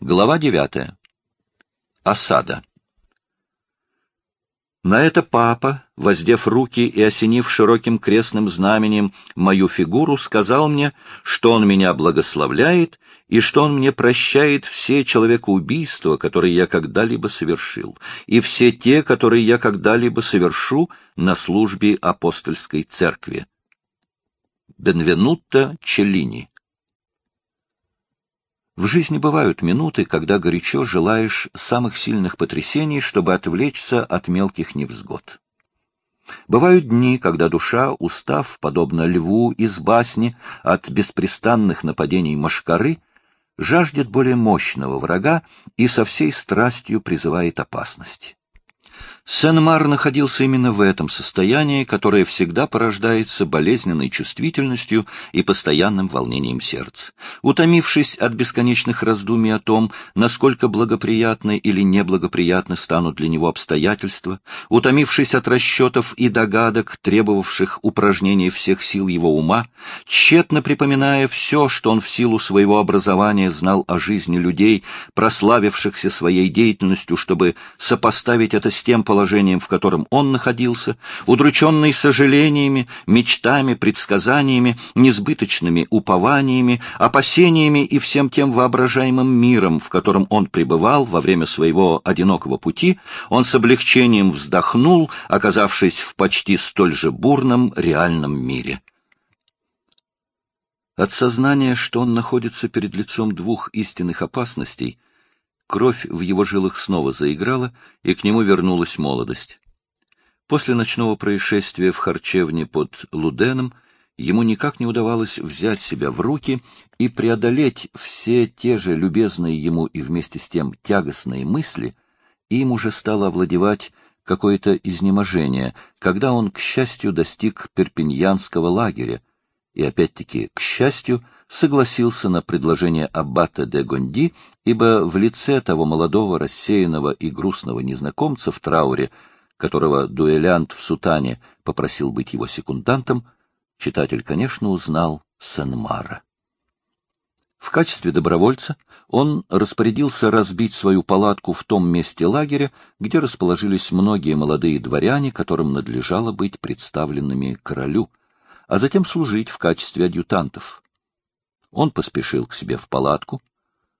Глава девятая. Осада. На это папа, воздев руки и осенив широким крестным знаменем мою фигуру, сказал мне, что он меня благословляет и что он мне прощает все человекоубийства, которые я когда-либо совершил, и все те, которые я когда-либо совершу на службе апостольской церкви. Бенвенутто Челлини в жизни бывают минуты, когда горячо желаешь самых сильных потрясений, чтобы отвлечься от мелких невзгод. Бывают дни, когда душа, устав, подобно льву из басни, от беспрестанных нападений мошкары, жаждет более мощного врага и со всей страстью призывает опасность. Сен-Мар находился именно в этом состоянии, которое всегда порождается болезненной чувствительностью и постоянным волнением сердца. Утомившись от бесконечных раздумий о том, насколько благоприятны или неблагоприятны станут для него обстоятельства, утомившись от расчетов и догадок, требовавших упражнения всех сил его ума, тщетно припоминая все, что он в силу своего образования знал о жизни людей, прославившихся своей деятельностью, чтобы сопоставить это с тем положением, в котором он находился, удрученный сожалениями, мечтами, предсказаниями, несбыточными упованиями, опасениями и всем тем воображаемым миром, в котором он пребывал во время своего одинокого пути, он с облегчением вздохнул, оказавшись в почти столь же бурном реальном мире. От сознания, что он находится перед лицом двух истинных опасностей — Кровь в его жилах снова заиграла, и к нему вернулась молодость. После ночного происшествия в харчевне под Луденом ему никак не удавалось взять себя в руки и преодолеть все те же любезные ему и вместе с тем тягостные мысли, им уже стало овладевать какое-то изнеможение, когда он, к счастью, достиг перпиньянского лагеря, и опять-таки, к счастью, согласился на предложение аббата де Гонди, ибо в лице того молодого, рассеянного и грустного незнакомца в трауре, которого дуэлянт в сутане попросил быть его секундантом, читатель, конечно, узнал Сен-Мара. В качестве добровольца он распорядился разбить свою палатку в том месте лагеря, где расположились многие молодые дворяне, которым надлежало быть представленными королю, а затем служить в качестве адъютантов. Он поспешил к себе в палатку.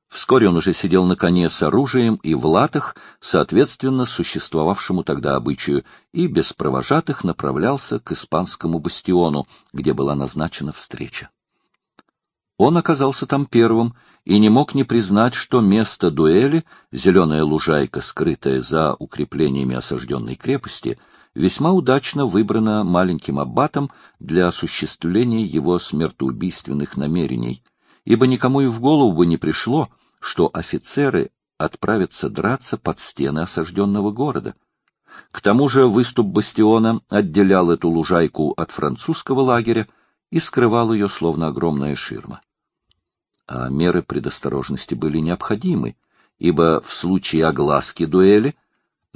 Вскоре он уже сидел на коне с оружием и в латах, соответственно существовавшему тогда обычаю, и без провожатых направлялся к испанскому бастиону, где была назначена встреча. Он оказался там первым и не мог не признать, что место дуэли, зеленая лужайка, скрытая за укреплениями осажденной крепости, весьма удачно выбрана маленьким аббатом для осуществления его смертоубийственных намерений, ибо никому и в голову бы не пришло, что офицеры отправятся драться под стены осажденного города. К тому же выступ бастиона отделял эту лужайку от французского лагеря и скрывал ее словно огромная ширма. А меры предосторожности были необходимы, ибо в случае огласки дуэли —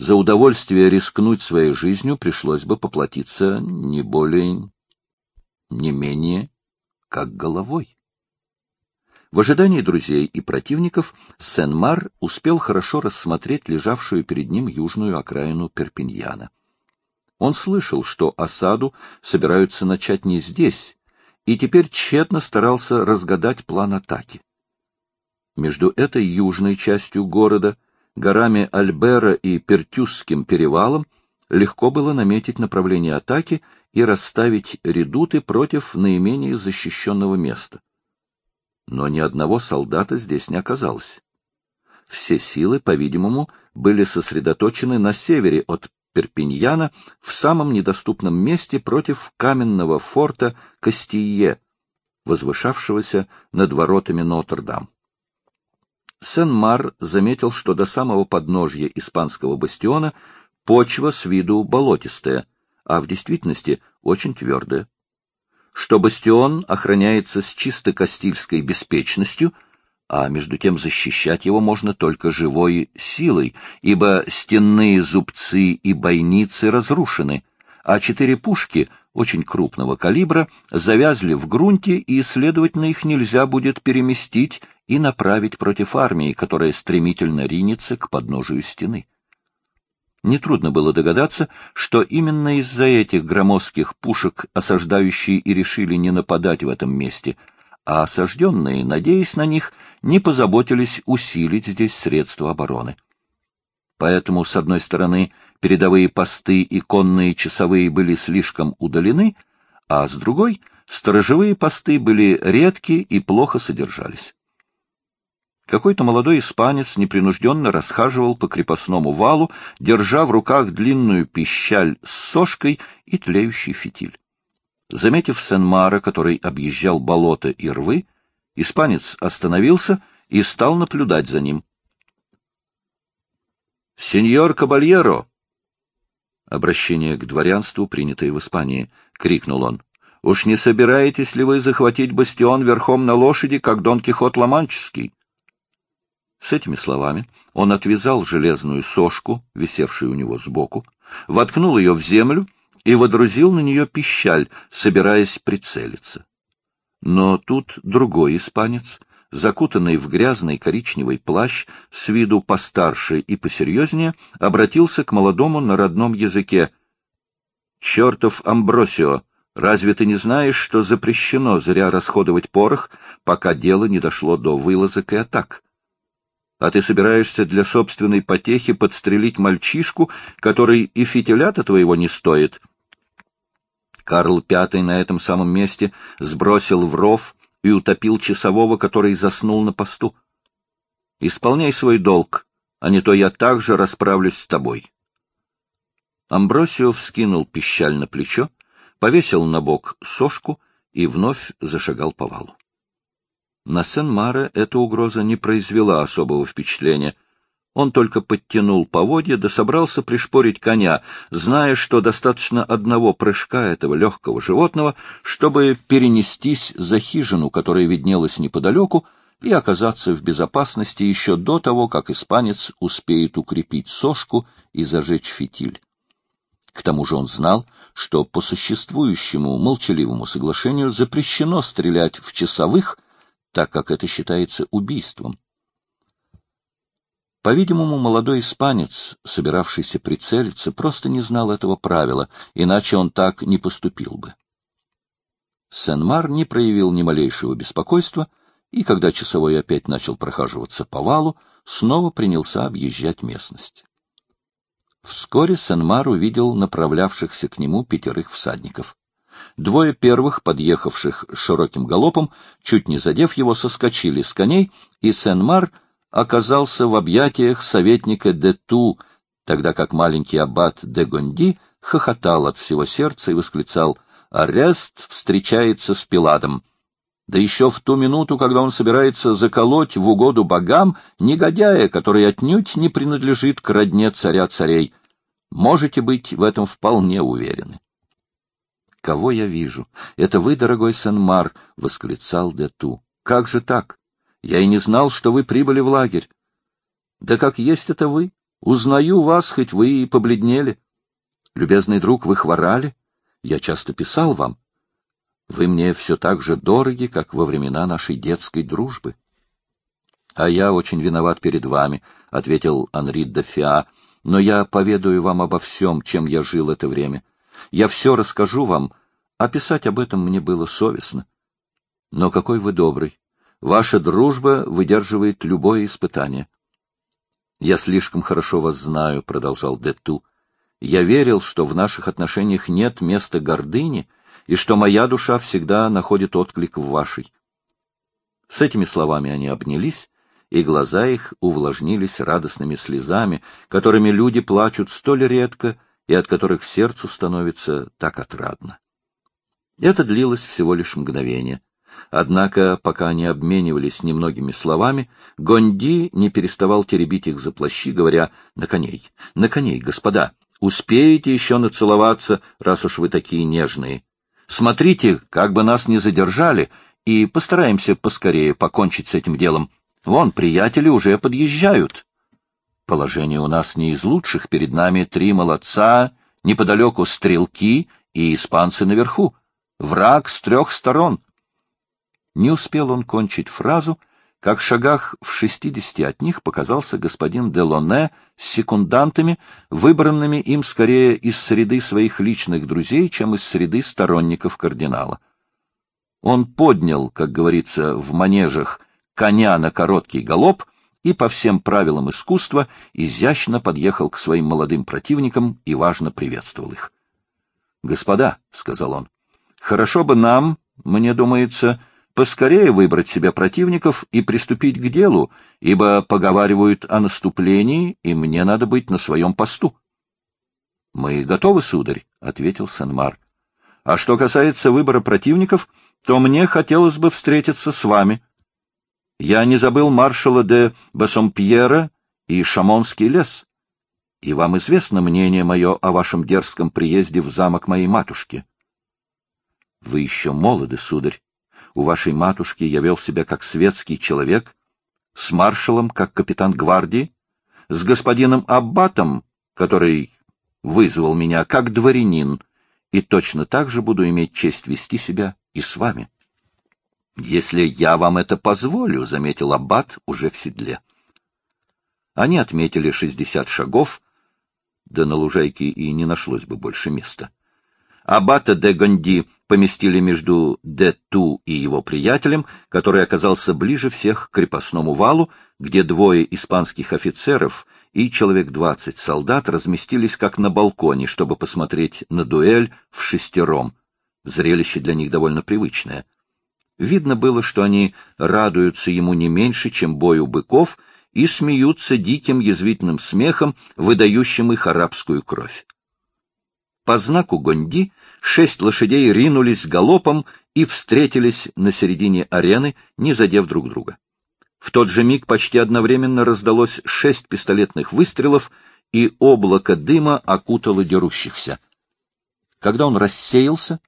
за удовольствие рискнуть своей жизнью пришлось бы поплатиться не более, не менее, как головой. В ожидании друзей и противников Сен-Мар успел хорошо рассмотреть лежавшую перед ним южную окраину Перпиньяна. Он слышал, что осаду собираются начать не здесь, и теперь тщетно старался разгадать план атаки. Между этой южной частью города — горами Альбера и Пертюсским перевалом, легко было наметить направление атаки и расставить редуты против наименее защищенного места. Но ни одного солдата здесь не оказалось. Все силы, по-видимому, были сосредоточены на севере от Перпиньяна в самом недоступном месте против каменного форта Кастие, возвышавшегося над воротами Нотр-Дам. Сен-Мар заметил, что до самого подножья испанского бастиона почва с виду болотистая, а в действительности очень твердая. Что бастион охраняется с чисто кастильской беспечностью, а между тем защищать его можно только живой силой, ибо стенные зубцы и бойницы разрушены, а четыре пушки очень крупного калибра завязли в грунте, и, следовательно, их нельзя будет переместить и направить против армии, которая стремительно ринется к подножию стены. Нетрудно было догадаться, что именно из-за этих громоздких пушек осаждающие и решили не нападать в этом месте, а осажденные, надеясь на них, не позаботились усилить здесь средства обороны. Поэтому, с одной стороны, передовые посты и конные часовые были слишком удалены, а с другой — сторожевые посты были редки и плохо содержались. Какой-то молодой испанец непринужденно расхаживал по крепостному валу, держа в руках длинную пищаль с сошкой и тлеющий фитиль. Заметив Сен-Мара, который объезжал болото и рвы, испанец остановился и стал наблюдать за ним. — Сеньор Кабальеро! Обращение к дворянству, принятое в Испании, — крикнул он. — Уж не собираетесь ли вы захватить бастион верхом на лошади, как Дон Кихот Ломанческий? С этими словами он отвязал железную сошку, висевшую у него сбоку, воткнул ее в землю и водрузил на нее пищаль, собираясь прицелиться. Но тут другой испанец, закутанный в грязный коричневый плащ, с виду постарше и посерьезнее, обратился к молодому на родном языке. «Чертов Амбросио! Разве ты не знаешь, что запрещено зря расходовать порох, пока дело не дошло до вылазок и атак?» А ты собираешься для собственной потехи подстрелить мальчишку, который и фитилята твоего не стоит. Карл V на этом самом месте сбросил в ров и утопил часового, который заснул на посту. Исполняй свой долг, а не то я также расправлюсь с тобой. Амбросио вскинул пищаль на плечо, повесил на бок сошку и вновь зашагал по валу. На Сен-Маре эта угроза не произвела особого впечатления. Он только подтянул поводья да собрался пришпорить коня, зная, что достаточно одного прыжка этого легкого животного, чтобы перенестись за хижину, которая виднелась неподалеку, и оказаться в безопасности еще до того, как испанец успеет укрепить сошку и зажечь фитиль. К тому же он знал, что по существующему молчаливому соглашению запрещено стрелять в часовых — так как это считается убийством. По-видимому, молодой испанец, собиравшийся прицелиться, просто не знал этого правила, иначе он так не поступил бы. Сен-Мар не проявил ни малейшего беспокойства, и когда часовой опять начал прохаживаться по валу, снова принялся объезжать местность. Вскоре Сен-Мар увидел направлявшихся к нему пятерых всадников. Двое первых, подъехавших широким галопом, чуть не задев его, соскочили с коней, и Сен-Мар оказался в объятиях советника де Ту, тогда как маленький аббат де Гонди хохотал от всего сердца и восклицал «Арест встречается с Пиладом». Да еще в ту минуту, когда он собирается заколоть в угоду богам негодяя, который отнюдь не принадлежит к родне царя царей. Можете быть в этом вполне уверены. Кого я вижу? Это вы, дорогой Сен-Мар, — восклицал Дету. Как же так? Я и не знал, что вы прибыли в лагерь. Да как есть это вы? Узнаю вас, хоть вы и побледнели. Любезный друг, вы хворали? Я часто писал вам. Вы мне все так же дороги, как во времена нашей детской дружбы. — А я очень виноват перед вами, — ответил Анри де Фиа, — но я поведаю вам обо всем, чем я жил это время. Я все расскажу вам, а писать об этом мне было совестно. Но какой вы добрый. Ваша дружба выдерживает любое испытание. Я слишком хорошо вас знаю, — продолжал Дету. Я верил, что в наших отношениях нет места гордыни, и что моя душа всегда находит отклик в вашей. С этими словами они обнялись, и глаза их увлажнились радостными слезами, которыми люди плачут столь редко, — и от которых сердцу становится так отрадно. Это длилось всего лишь мгновение. Однако, пока они обменивались немногими словами, Гонди не переставал теребить их за плащи, говоря «На коней, на коней, господа, успеете еще нацеловаться, раз уж вы такие нежные. Смотрите, как бы нас не задержали, и постараемся поскорее покончить с этим делом. Вон, приятели уже подъезжают». Положение у нас не из лучших, перед нами три молодца, неподалеку стрелки и испанцы наверху. Враг с трех сторон. Не успел он кончить фразу, как в шагах в шестидесяти от них показался господин Делоне с секундантами, выбранными им скорее из среды своих личных друзей, чем из среды сторонников кардинала. Он поднял, как говорится в манежах, коня на короткий галоп и по всем правилам искусства изящно подъехал к своим молодым противникам и важно приветствовал их. «Господа», — сказал он, — «хорошо бы нам, мне думается, — поскорее выбрать себе противников и приступить к делу, ибо поговаривают о наступлении, и мне надо быть на своем посту. — Мы готовы, сударь, — ответил Сен-Мар. — А что касается выбора противников, то мне хотелось бы встретиться с вами. Я не забыл маршала де Бассомпьера и Шамонский лес, и вам известно мнение мое о вашем дерзком приезде в замок моей матушки. — Вы еще молоды, сударь, у вашей матушки я вел себя как светский человек, с маршалом как капитан гвардии, с господином Аббатом, который вызвал меня как дворянин, и точно так же буду иметь честь вести себя и с вами. Если я вам это позволю, — заметил Аббат уже в седле. Они отметили шестьдесят шагов, да на лужайке и не нашлось бы больше места. Аббата де Гонди поместили между де Ту и его приятелем, который оказался ближе всех к крепостному валу, где двое испанских офицеров и человек двадцать солдат разместились как на балконе, чтобы посмотреть на дуэль в шестером. Зрелище для них довольно привычное. Видно было, что они радуются ему не меньше, чем бою быков, и смеются диким язвительным смехом, выдающим их арабскую кровь. По знаку Гонди шесть лошадей ринулись галопом и встретились на середине арены, не задев друг друга. В тот же миг почти одновременно раздалось шесть пистолетных выстрелов, и облако дыма окутало дерущихся. Когда он рассеялся,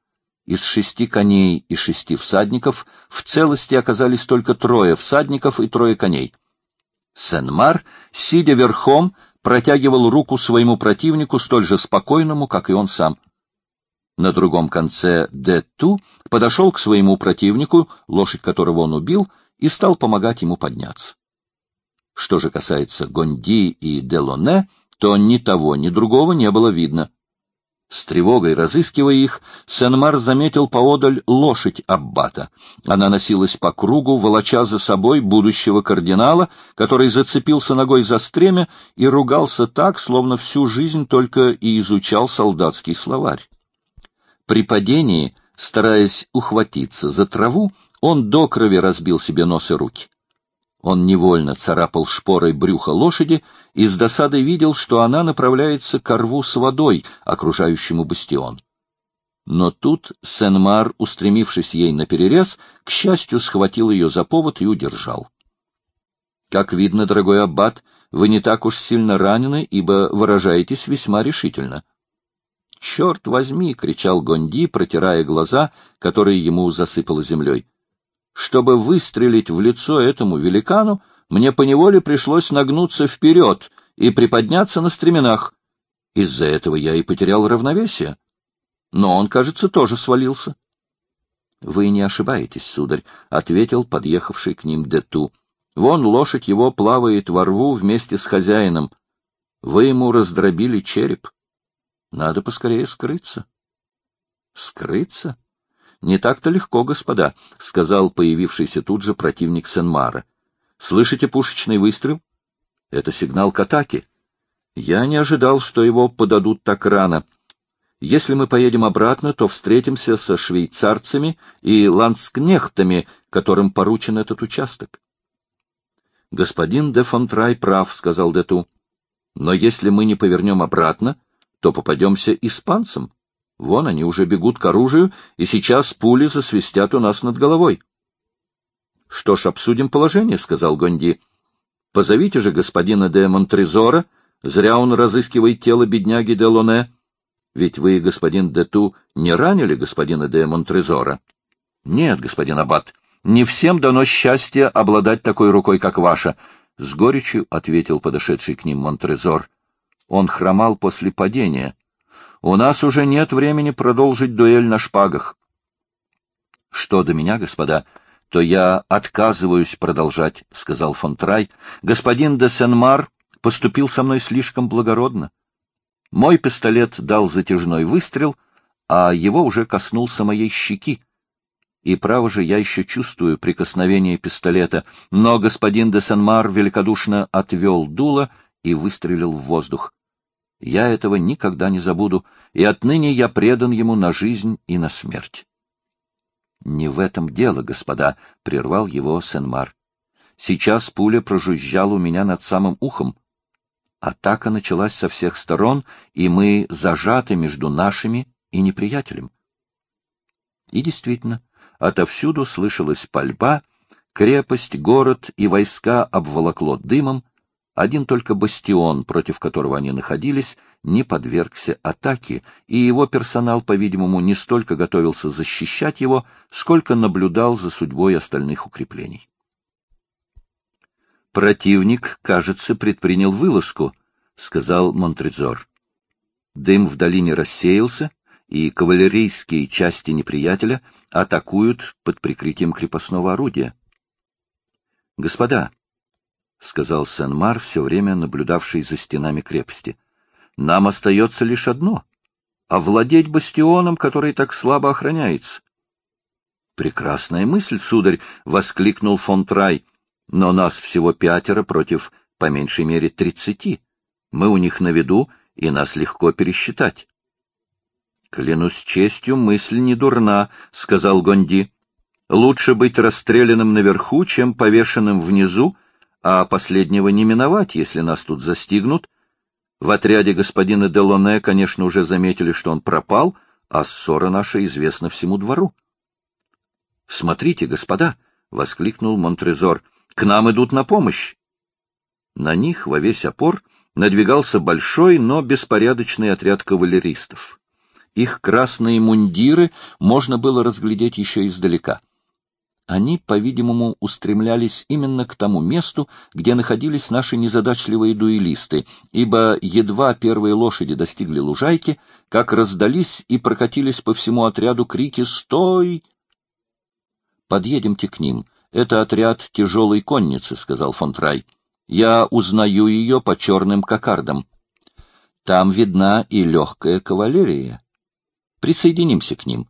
из шести коней и шести всадников в целости оказались только трое всадников и трое коней. Сен-Мар, сидя верхом, протягивал руку своему противнику столь же спокойному, как и он сам. На другом конце Де-Ту подошел к своему противнику, лошадь которого он убил, и стал помогать ему подняться. Что же касается Гонди и Делоне, то ни того, ни другого не было видно. С тревогой разыскивая их, Сен-Мар заметил поодаль лошадь Аббата. Она носилась по кругу, волоча за собой будущего кардинала, который зацепился ногой за стремя и ругался так, словно всю жизнь только и изучал солдатский словарь. При падении, стараясь ухватиться за траву, он до крови разбил себе нос и руки. Он невольно царапал шпорой брюхо лошади и с досадой видел, что она направляется к рву с водой, окружающему бастион. Но тут Сен-Мар, устремившись ей наперерез, к счастью, схватил ее за повод и удержал. Как видно, дорогой аббат, вы не так уж сильно ранены, ибо выражаетесь весьма решительно. «Черт возьми!» — кричал Гонди, протирая глаза, которые ему засыпало землей. Чтобы выстрелить в лицо этому великану, мне поневоле пришлось нагнуться вперед и приподняться на стременах. Из-за этого я и потерял равновесие. Но он, кажется, тоже свалился. — Вы не ошибаетесь, сударь, — ответил подъехавший к ним Дету. — Вон лошадь его плавает во рву вместе с хозяином. Вы ему раздробили череп. Надо поскорее скрыться. — Скрыться? Не так-то легко, господа, — сказал появившийся тут же противник Сенмара. — Слышите пушечный выстрел? Это сигнал к атаке. Я не ожидал, что его подадут так рано. Если мы поедем обратно, то встретимся со швейцарцами и ландскнехтами, которым поручен этот участок. — Господин де Фонтрай прав, — сказал Дету. — Но если мы не повернем обратно, то попадемся испанцам. Вон они уже бегут к оружию, и сейчас пули засвистят у нас над головой. — Что ж, обсудим положение, — сказал Гонди. — Позовите же господина де Монтрезора, зря он разыскивает тело бедняги де Лоне. Ведь вы, господин де Ту, не ранили господина де Монтрезора? — Нет, господин Аббат, не всем дано счастье обладать такой рукой, как ваша, — с горечью ответил подошедший к ним Монтрезор. Он хромал после падения. У нас уже нет времени продолжить дуэль на шпагах. Что до меня, господа, то я отказываюсь продолжать, — сказал фон Трай. Господин де Сен-Мар поступил со мной слишком благородно. Мой пистолет дал затяжной выстрел, а его уже коснулся моей щеки. И, право же, я еще чувствую прикосновение пистолета, но господин де Сен-Мар великодушно отвел дуло и выстрелил в воздух. Я этого никогда не забуду, и отныне я предан ему на жизнь и на смерть. — Не в этом дело, господа, — прервал его Сен-Мар. Сейчас пуля прожужжала у меня над самым ухом. Атака началась со всех сторон, и мы зажаты между нашими и неприятелем. И действительно, отовсюду слышалась пальба, крепость, город и войска обволокло дымом, один только бастион, против которого они находились, не подвергся атаке, и его персонал, по-видимому, не столько готовился защищать его, сколько наблюдал за судьбой остальных укреплений. «Противник, кажется, предпринял вылазку», — сказал Монтрезор. Дым в долине рассеялся, и кавалерийские части неприятеля атакуют под прикрытием крепостного орудия. «Господа», — сказал Сен-Мар, все время наблюдавший за стенами крепости. — Нам остается лишь одно — овладеть бастионом, который так слабо охраняется. — Прекрасная мысль, сударь! — воскликнул фон Трай. — Но нас всего пятеро против, по меньшей мере, тридцати. Мы у них на виду, и нас легко пересчитать. — Клянусь честью, мысль не дурна, — сказал Гонди. — Лучше быть расстрелянным наверху, чем повешенным внизу, — а последнего не миновать, если нас тут застигнут. В отряде господина Делоне, конечно, уже заметили, что он пропал, а ссора наша известна всему двору. — Смотрите, господа! — воскликнул Монтрезор. — К нам идут на помощь! На них во весь опор надвигался большой, но беспорядочный отряд кавалеристов. Их красные мундиры можно было разглядеть еще издалека — они, по-видимому, устремлялись именно к тому месту, где находились наши незадачливые дуэлисты, ибо едва первые лошади достигли лужайки, как раздались и прокатились по всему отряду крики «Стой!» «Подъедемте к ним. Это отряд тяжелой конницы», — сказал фон Трай. «Я узнаю ее по черным кокардам. Там видна и легкая кавалерия. Присоединимся к ним».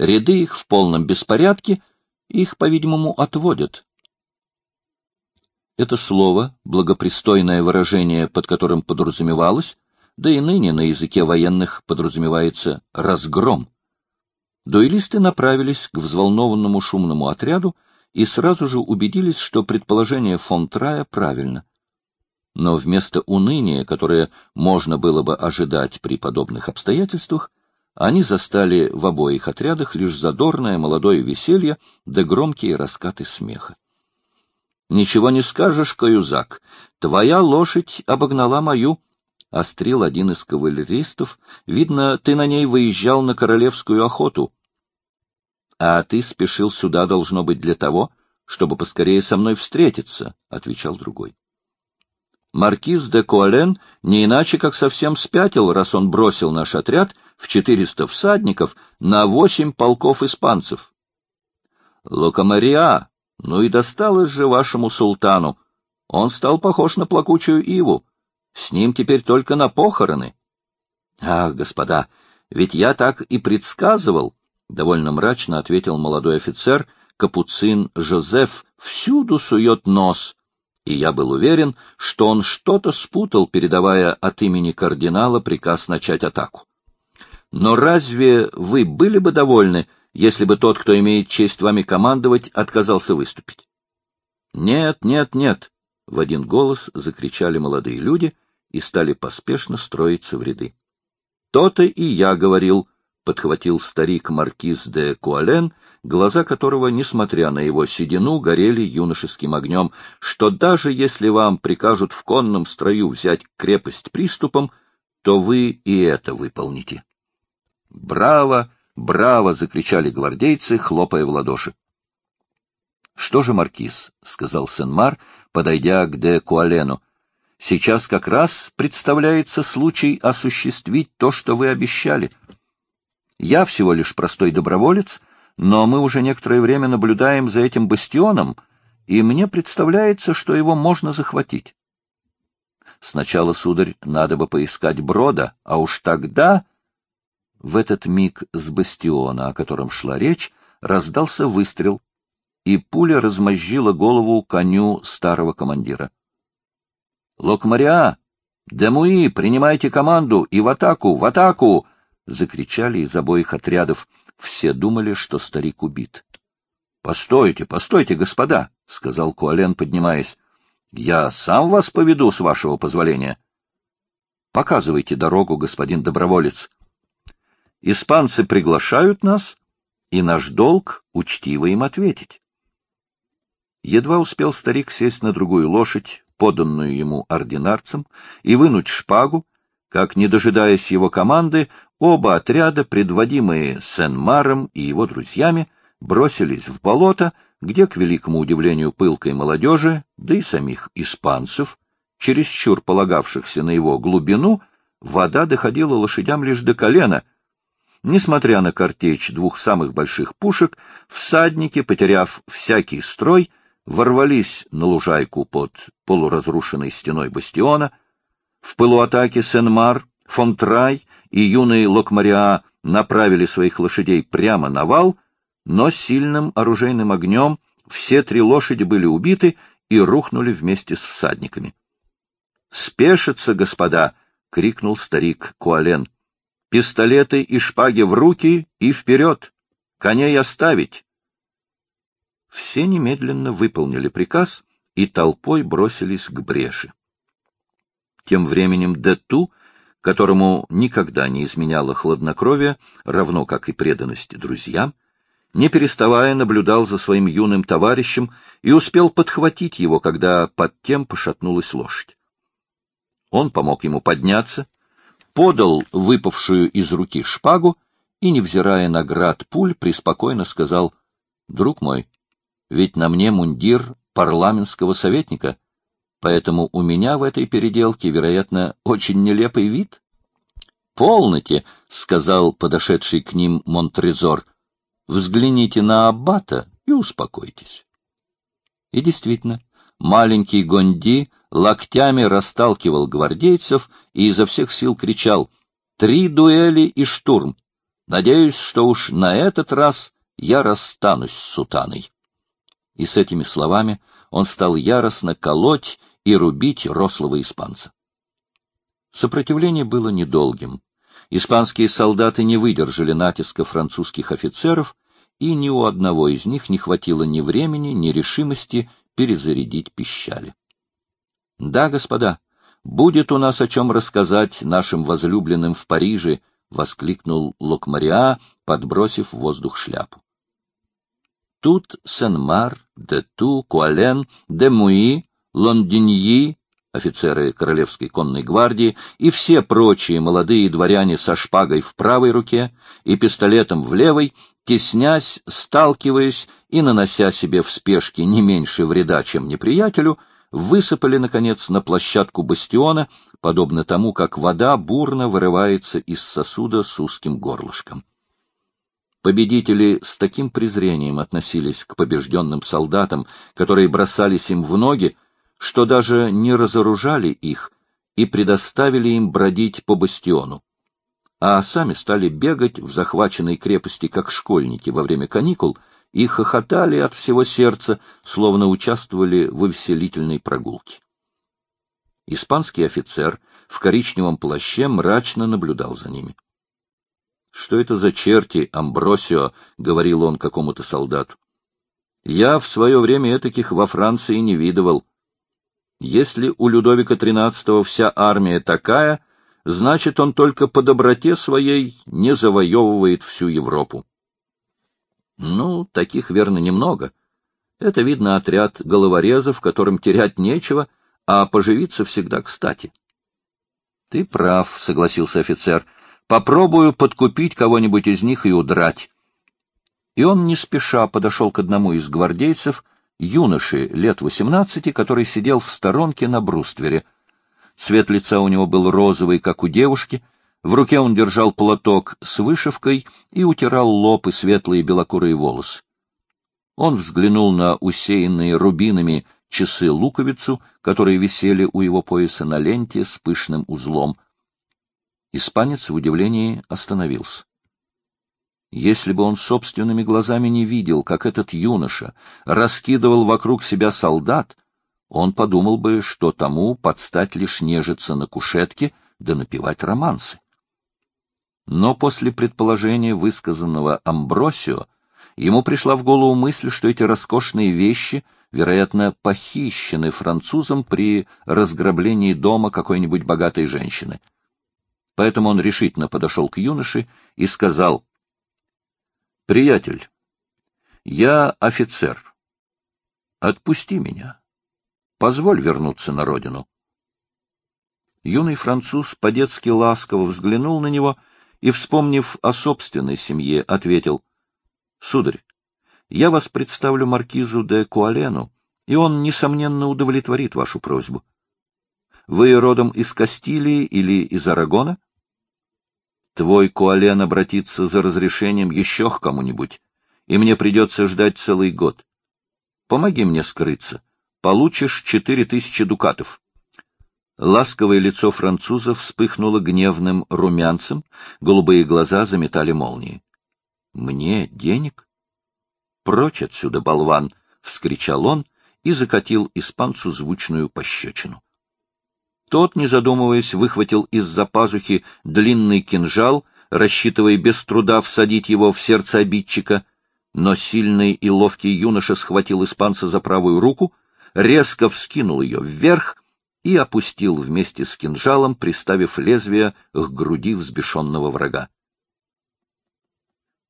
Ряды их в полном беспорядке, их, по-видимому, отводят. Это слово, благопристойное выражение, под которым подразумевалось, да и ныне на языке военных подразумевается «разгром». Дуэлисты направились к взволнованному шумному отряду и сразу же убедились, что предположение фон Трая правильно. Но вместо уныния, которое можно было бы ожидать при подобных обстоятельствах, они застали в обоих отрядах лишь задорное молодое веселье да громкие раскаты смеха. — Ничего не скажешь, Каюзак, твоя лошадь обогнала мою, — острил один из кавалеристов. — Видно, ты на ней выезжал на королевскую охоту. — А ты спешил сюда, должно быть, для того, чтобы поскорее со мной встретиться, — отвечал другой. Маркиз де Куален не иначе как совсем спятил, раз он бросил наш отряд в четыреста всадников на восемь полков испанцев. Локомария, ну и досталось же вашему султану. Он стал похож на плакучую иву. С ним теперь только на похороны. Ах, господа, ведь я так и предсказывал, — довольно мрачно ответил молодой офицер, капуцин Жозеф, всюду сует нос — и я был уверен, что он что-то спутал, передавая от имени кардинала приказ начать атаку. Но разве вы были бы довольны, если бы тот, кто имеет честь вами командовать, отказался выступить? Нет, нет, нет, в один голос закричали молодые люди и стали поспешно строиться в ряды. То-то и я говорил, подхватил старик маркиз де Куален, глаза которого, несмотря на его седину, горели юношеским огнем, что даже если вам прикажут в конном строю взять крепость приступом, то вы и это выполните. «Браво! Браво!» — закричали гвардейцы, хлопая в ладоши. «Что же, маркиз?» — сказал Сен-Мар, подойдя к де Куалену. «Сейчас как раз представляется случай осуществить то, что вы обещали». Я всего лишь простой доброволец, но мы уже некоторое время наблюдаем за этим бастионом, и мне представляется, что его можно захватить. Сначала, сударь, надо бы поискать брода, а уж тогда... В этот миг с бастиона, о котором шла речь, раздался выстрел, и пуля размозжила голову коню старого командира. — Локмаря! Демуи, принимайте команду и в атаку, в атаку! — закричали из обоих отрядов. Все думали, что старик убит. — Постойте, постойте, господа! — сказал Куален, поднимаясь. — Я сам вас поведу, с вашего позволения. — Показывайте дорогу, господин доброволец. Испанцы приглашают нас, и наш долг — учтиво им ответить. Едва успел старик сесть на другую лошадь, поданную ему ординарцем, и вынуть шпагу, как, не дожидаясь его команды, оба отряда, предводимые Сен-Маром и его друзьями, бросились в болото, где, к великому удивлению пылкой молодежи, да и самих испанцев, чересчур полагавшихся на его глубину, вода доходила лошадям лишь до колена. Несмотря на картечь двух самых больших пушек, всадники, потеряв всякий строй, ворвались на лужайку под полуразрушенной стеной бастиона. В пылу атаки Сен-Мар, Фонтрай и юный Локмариа направили своих лошадей прямо на вал, но сильным оружейным огнем все три лошади были убиты и рухнули вместе с всадниками. «Спешится, господа!» — крикнул старик Куален. «Пистолеты и шпаги в руки и вперед! Коней оставить! все немедленно выполнили приказ и толпой бросились к бреши. Тем временем Дету, которому никогда не изменяло хладнокровие, равно как и преданность друзьям, не переставая наблюдал за своим юным товарищем и успел подхватить его, когда под тем пошатнулась лошадь. Он помог ему подняться, подал выпавшую из руки шпагу и, невзирая на град пуль, преспокойно сказал, «Друг мой, ведь на мне мундир парламентского советника, поэтому у меня в этой переделке, вероятно, очень нелепый вид. — Полноте, — сказал подошедший к ним Монтрезор, — взгляните на аббата и успокойтесь. И действительно, маленький Гонди локтями расталкивал гвардейцев и изо всех сил кричал «Три дуэли и штурм! Надеюсь, что уж на этот раз я расстанусь с сутаной» и с этими словами он стал яростно колоть и рубить рослого испанца. Сопротивление было недолгим. Испанские солдаты не выдержали натиска французских офицеров, и ни у одного из них не хватило ни времени, ни решимости перезарядить пищали. Да, господа, будет у нас о чем рассказать нашим возлюбленным в Париже, — воскликнул Локмариа, подбросив в воздух шляпу. Тут Сен-Мар, Дету, Куален, Демуи, Лондиньи, офицеры Королевской конной гвардии, и все прочие молодые дворяне со шпагой в правой руке и пистолетом в левой, теснясь, сталкиваясь и нанося себе в спешке не меньше вреда, чем неприятелю, высыпали, наконец, на площадку бастиона, подобно тому, как вода бурно вырывается из сосуда с узким горлышком. Победители с таким презрением относились к побежденным солдатам, которые бросались им в ноги, что даже не разоружали их и предоставили им бродить по бастиону, а сами стали бегать в захваченной крепости, как школьники во время каникул, и хохотали от всего сердца, словно участвовали в увеселительной прогулке. Испанский офицер в коричневом плаще мрачно наблюдал за ними. Что это за черти, Амбросио? — говорил он какому-то солдату. — Я в свое время этаких во Франции не видывал. Если у Людовика XIII вся армия такая, значит, он только по доброте своей не завоевывает всю Европу. Ну, таких, верно, немного. Это, видно, отряд головорезов, которым терять нечего, а поживиться всегда кстати. — Ты прав, — согласился офицер, — Попробую подкупить кого-нибудь из них и удрать. И он не спеша подошел к одному из гвардейцев, юноши лет восемнадцати, который сидел в сторонке на бруствере. Цвет лица у него был розовый, как у девушки, В руке он держал платок с вышивкой и утирал лоб и светлые белокурые волосы. Он взглянул на усеянные рубинами часы-луковицу, которые висели у его пояса на ленте с пышным узлом. Испанец в удивлении остановился. Если бы он собственными глазами не видел, как этот юноша раскидывал вокруг себя солдат, он подумал бы, что тому подстать лишь нежиться на кушетке да напевать романсы. Но после предположения, высказанного Амбросио, ему пришла в голову мысль, что эти роскошные вещи, вероятно, похищены французом при разграблении дома какой-нибудь богатой женщины. Поэтому он решительно подошел к юноше и сказал, «Приятель, я офицер. Отпусти меня. Позволь вернуться на родину. Юный француз по-детски ласково взглянул на него и, вспомнив о собственной семье, ответил, — Сударь, я вас представлю маркизу де Куалену, и он, несомненно, удовлетворит вашу просьбу. Вы родом из Кастилии или из Арагона? Твой Куален обратится за разрешением еще к кому-нибудь, и мне придется ждать целый год. Помоги мне скрыться получишь четыре тысячи дукатов. Ласковое лицо француза вспыхнуло гневным румянцем, голубые глаза заметали молнии. — Мне денег? — Прочь отсюда, болван! — вскричал он и закатил испанцу звучную пощечину. Тот, не задумываясь, выхватил из-за пазухи длинный кинжал, рассчитывая без труда всадить его в сердце обидчика, но сильный и ловкий юноша схватил испанца за правую руку, резко вскинул ее вверх и опустил вместе с кинжалом, приставив лезвие к груди взбешенного врага.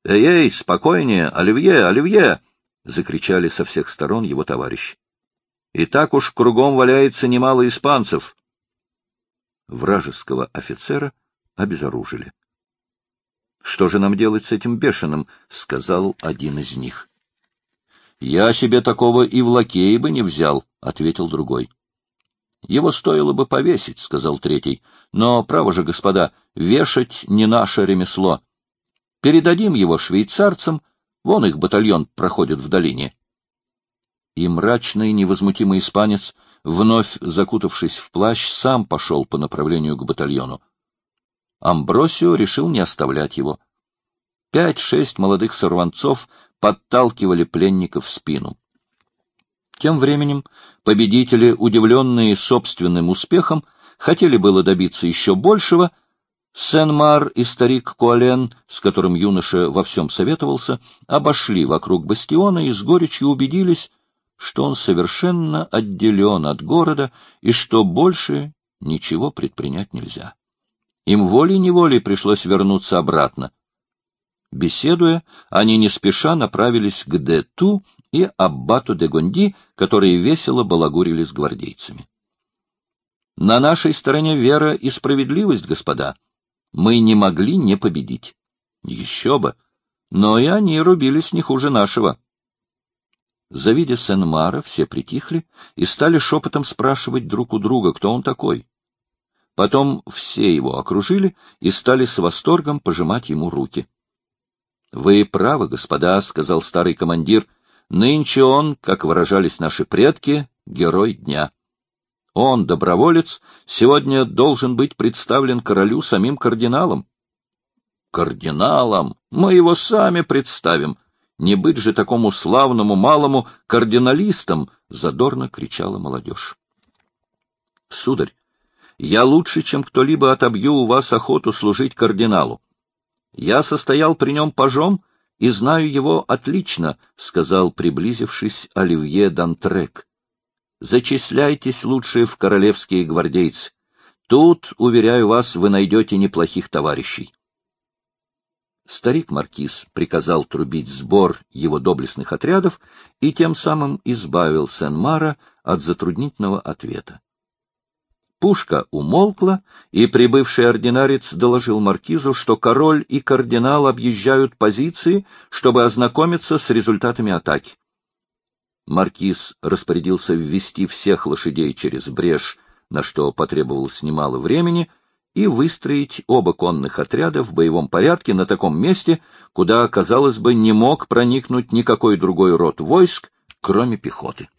«Эй, эй, спокойнее, Оливье, Оливье!» — закричали со всех сторон его товарищи. «И так уж кругом валяется немало испанцев». Вражеского офицера обезоружили. «Что же нам делать с этим бешеным?» — сказал один из них. Я себе такого и в лакеи бы не взял, — ответил другой. — Его стоило бы повесить, — сказал третий. — Но, право же, господа, вешать не наше ремесло. Передадим его швейцарцам, вон их батальон проходит в долине. И мрачный, невозмутимый испанец, вновь закутавшись в плащ, сам пошел по направлению к батальону. Амбросио решил не оставлять его. Пять-шесть молодых сорванцов подталкивали пленников в спину. Тем временем победители, удивленные собственным успехом, хотели было добиться еще большего. Сен-Мар и старик Куален, с которым юноша во всем советовался, обошли вокруг бастиона и с горечью убедились, что он совершенно отделен от города и что больше ничего предпринять нельзя. Им волей-неволей пришлось вернуться обратно. Беседуя, они не спеша направились к Дету и Аббату де Гонди, которые весело балагурили с гвардейцами. На нашей стороне вера и справедливость, господа. Мы не могли не победить. Еще бы. Но и они рубились не хуже нашего. Завидя Сен-Мара, все притихли и стали шепотом спрашивать друг у друга, кто он такой. Потом все его окружили и стали с восторгом пожимать ему руки. — Вы правы, господа, — сказал старый командир. — Нынче он, как выражались наши предки, герой дня. Он, доброволец, сегодня должен быть представлен королю самим кардиналом. — Кардиналом? Мы его сами представим. Не быть же такому славному малому кардиналистом! — задорно кричала молодежь. — Сударь, я лучше, чем кто-либо отобью у вас охоту служить кардиналу. Я состоял при нем пажом и знаю его отлично, — сказал, приблизившись, Оливье Дантрек. Зачисляйтесь лучше в королевские гвардейцы. Тут, уверяю вас, вы найдете неплохих товарищей. Старик-маркиз приказал трубить сбор его доблестных отрядов и тем самым избавил Сен-Мара от затруднительного ответа. Пушка умолкла, и прибывший ординарец доложил маркизу, что король и кардинал объезжают позиции, чтобы ознакомиться с результатами атаки. Маркиз распорядился ввести всех лошадей через брешь, на что потребовалось немало времени, и выстроить оба конных отряда в боевом порядке на таком месте, куда, казалось бы, не мог проникнуть никакой другой род войск, кроме пехоты.